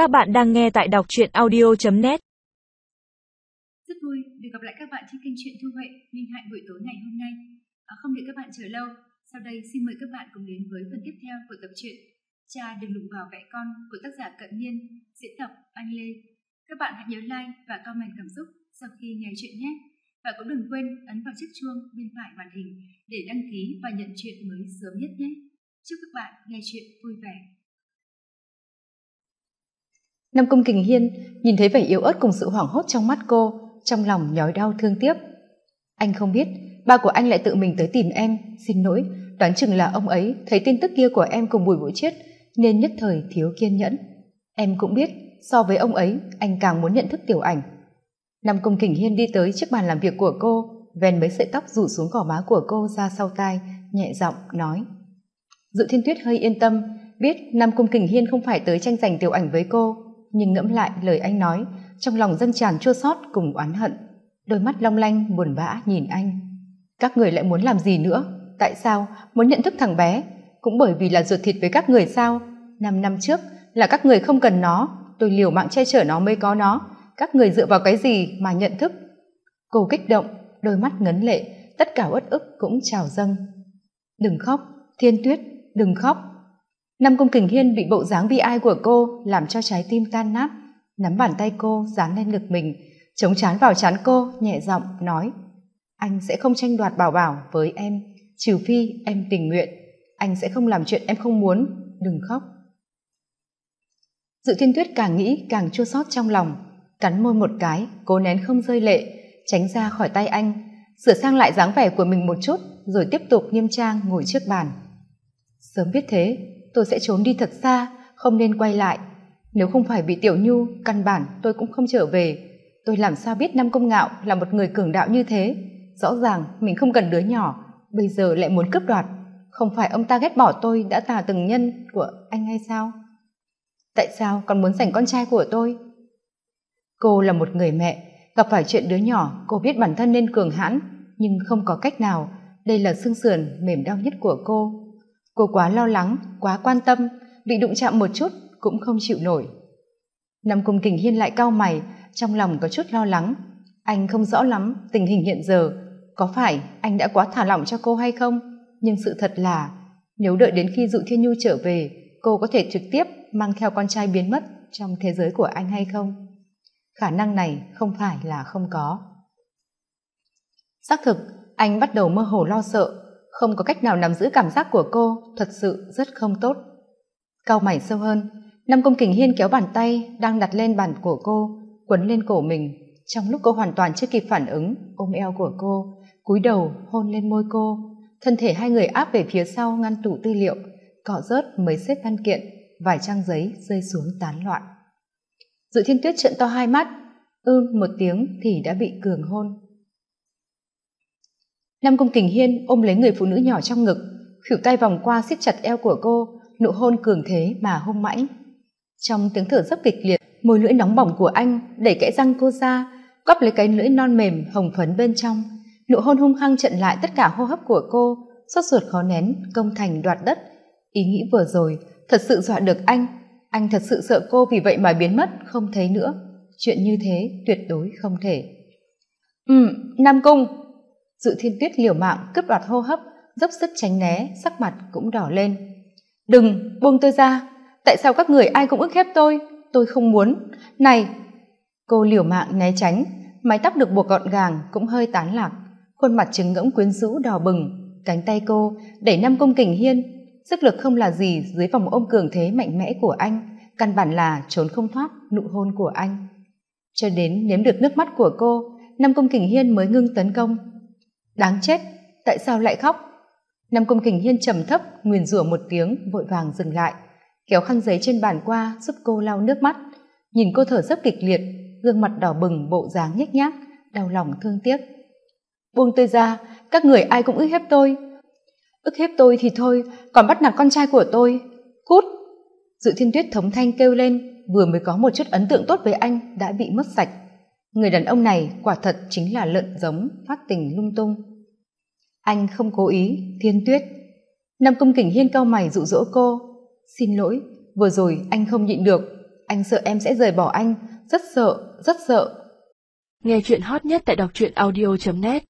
Các bạn đang nghe tại đọc truyện audio.net Rất vui được gặp lại các bạn trên kênh truyện Thu Huệ Minh Hạnh buổi tối ngày hôm nay. À, không để các bạn chờ lâu, sau đây xin mời các bạn cùng đến với phần tiếp theo của tập truyện Cha đừng đụng vào vẽ con của tác giả Cận Nhiên, diễn tập Anh Lê. Các bạn hãy nhớ like và comment cảm xúc sau khi nghe chuyện nhé. Và cũng đừng quên ấn vào chiếc chuông bên phải màn hình để đăng ký và nhận chuyện mới sớm nhất nhé. Chúc các bạn nghe chuyện vui vẻ. Nam Cung Kình Hiên nhìn thấy vẻ yếu ớt cùng sự hoảng hốt trong mắt cô, trong lòng nhói đau thương tiếc. Anh không biết, ba của anh lại tự mình tới tìm em, xin lỗi, đoán chừng là ông ấy thấy tin tức kia của em cùng Bùi Vũ Chiết nên nhất thời thiếu kiên nhẫn. Em cũng biết, so với ông ấy, anh càng muốn nhận thức tiểu ảnh. Nam Cung Kình Hiên đi tới chiếc bàn làm việc của cô, ven mấy sợi tóc rủ xuống gò má của cô ra sau tai, nhẹ giọng nói. Dự Thiên Tuyết hơi yên tâm, biết Nam Cung Kình Hiên không phải tới tranh giành tiểu ảnh với cô, nhưng ngẫm lại lời anh nói, trong lòng dâng tràn chua xót cùng oán hận. Đôi mắt long lanh, buồn bã nhìn anh. Các người lại muốn làm gì nữa? Tại sao? Muốn nhận thức thằng bé? Cũng bởi vì là ruột thịt với các người sao? Năm năm trước là các người không cần nó, tôi liều mạng che chở nó mới có nó. Các người dựa vào cái gì mà nhận thức? Cô kích động, đôi mắt ngấn lệ, tất cả uất ức cũng trào dâng. Đừng khóc, thiên tuyết, đừng khóc. Năm Cung Kình Hiên bị bộ dáng bi ai của cô làm cho trái tim tan nát, nắm bàn tay cô dán lên ngực mình, chống chán vào chán cô, nhẹ giọng nói: "Anh sẽ không tranh đoạt bảo bảo với em, trừ phi em tình nguyện, anh sẽ không làm chuyện em không muốn, đừng khóc." Dự Thiên Tuyết càng nghĩ càng chua xót trong lòng, cắn môi một cái, cố nén không rơi lệ, tránh ra khỏi tay anh, sửa sang lại dáng vẻ của mình một chút, rồi tiếp tục nghiêm trang ngồi trước bàn. Sớm biết thế, tôi sẽ trốn đi thật xa, không nên quay lại. Nếu không phải bị tiểu nhu, căn bản tôi cũng không trở về. Tôi làm sao biết nam công ngạo là một người cường đạo như thế? Rõ ràng mình không cần đứa nhỏ, bây giờ lại muốn cướp đoạt. Không phải ông ta ghét bỏ tôi đã tà từng nhân của anh hay sao? Tại sao còn muốn giành con trai của tôi? Cô là một người mẹ, gặp phải chuyện đứa nhỏ, cô biết bản thân nên cường hãn, nhưng không có cách nào. Đây là xương sườn mềm đau nhất của cô cô quá lo lắng quá quan tâm bị đụng chạm một chút cũng không chịu nổi Nam Cung Kình Hiên lại cau mày, trong lòng có chút lo lắng. Anh không rõ lắm tình hình hiện giờ, có phải anh đã quá thả lỏng cho cô hay không? Nhưng sự thật là, nếu đợi đến khi Dụ Thiên Nhu trở về, cô có thể trực tiếp mang theo con trai biến mất trong thế giới của anh hay không? Khả năng này không phải là không có. Xác thực, anh bắt đầu mơ hồ lo sợ, không có cách nào nắm giữ cảm giác của cô, thật sự rất không tốt. Cao mày sâu hơn, năm công kình hiên kéo bàn tay đang đặt lên bàn của cô, quấn lên cổ mình. Trong lúc cô hoàn toàn chưa kịp phản ứng, ôm eo của cô, cúi đầu hôn lên môi cô. Thân thể hai người áp về phía sau ngăn tủ tư liệu, cọ rớt mấy xếp văn kiện, vài trang giấy rơi xuống tán loạn. Dự thiên tuyết trợn to hai mắt ư một tiếng thì đã bị cường hôn. Nam Cung Kình Hiên ôm lấy người phụ nữ nhỏ trong ngực, khỉu tay vòng qua siết chặt eo của cô, nụ hôn cường thế mà hung mãnh. Trong tiếng thở rất kịch liệt, môi lưỡi nóng bỏng của anh đẩy kẽ răng cô ra, cóp lấy cái lưỡi non mềm hồng phấn bên trong. Nụ hôn hung hăng chặn lại tất cả hô hấp của cô, sốt ruột khó nén, công thành đoạt đất. Ý nghĩ vừa rồi thật sự dọa được anh, anh thật sự sợ cô vì vậy mà biến mất, không thấy nữa. Chuyện như thế tuyệt đối không thể. Ừ, Nam Cung, dự thiên tuyết liều mạng cướp đoạt hô hấp, dốc sức tránh né, sắc mặt cũng đỏ lên. Đừng, buông tôi ra. Tại sao các người ai cũng ức hiếp tôi? Tôi không muốn. Này, cô liều mạng né tránh. Mái tóc được buộc gọn gàng cũng hơi tán lạc. Khuôn mặt trứng ngỗng quyến rũ đỏ bừng. Cánh tay cô đẩy năm công kình hiên. Sức lực không là gì dưới vòng ôm cường thế mạnh mẽ của anh. Căn bản là trốn không thoát nụ hôn của anh. Cho đến nếm được nước mắt của cô, năm công kình hiên mới ngưng tấn công đáng chết, tại sao lại khóc? Nam công kình hiên trầm thấp, nguyền rủa một tiếng, vội vàng dừng lại, kéo khăn giấy trên bàn qua, giúp cô lau nước mắt. Nhìn cô thở rất kịch liệt, gương mặt đỏ bừng, bộ dáng nhếch nhác, đau lòng thương tiếc. Buông tôi ra, các người ai cũng ức hiếp tôi. Ức hiếp tôi thì thôi, còn bắt nạt con trai của tôi. Cút! Dự thiên tuyết thống thanh kêu lên, vừa mới có một chút ấn tượng tốt với anh đã bị mất sạch người đàn ông này quả thật chính là lợn giống phát tình lung tung. Anh không cố ý, thiên tuyết. Nam cung kình hiên cao mày dụ dỗ cô. Xin lỗi, vừa rồi anh không nhịn được. Anh sợ em sẽ rời bỏ anh. Rất sợ rất sợ. Nghe chuyện hot nhất tại đọc truyện audio.net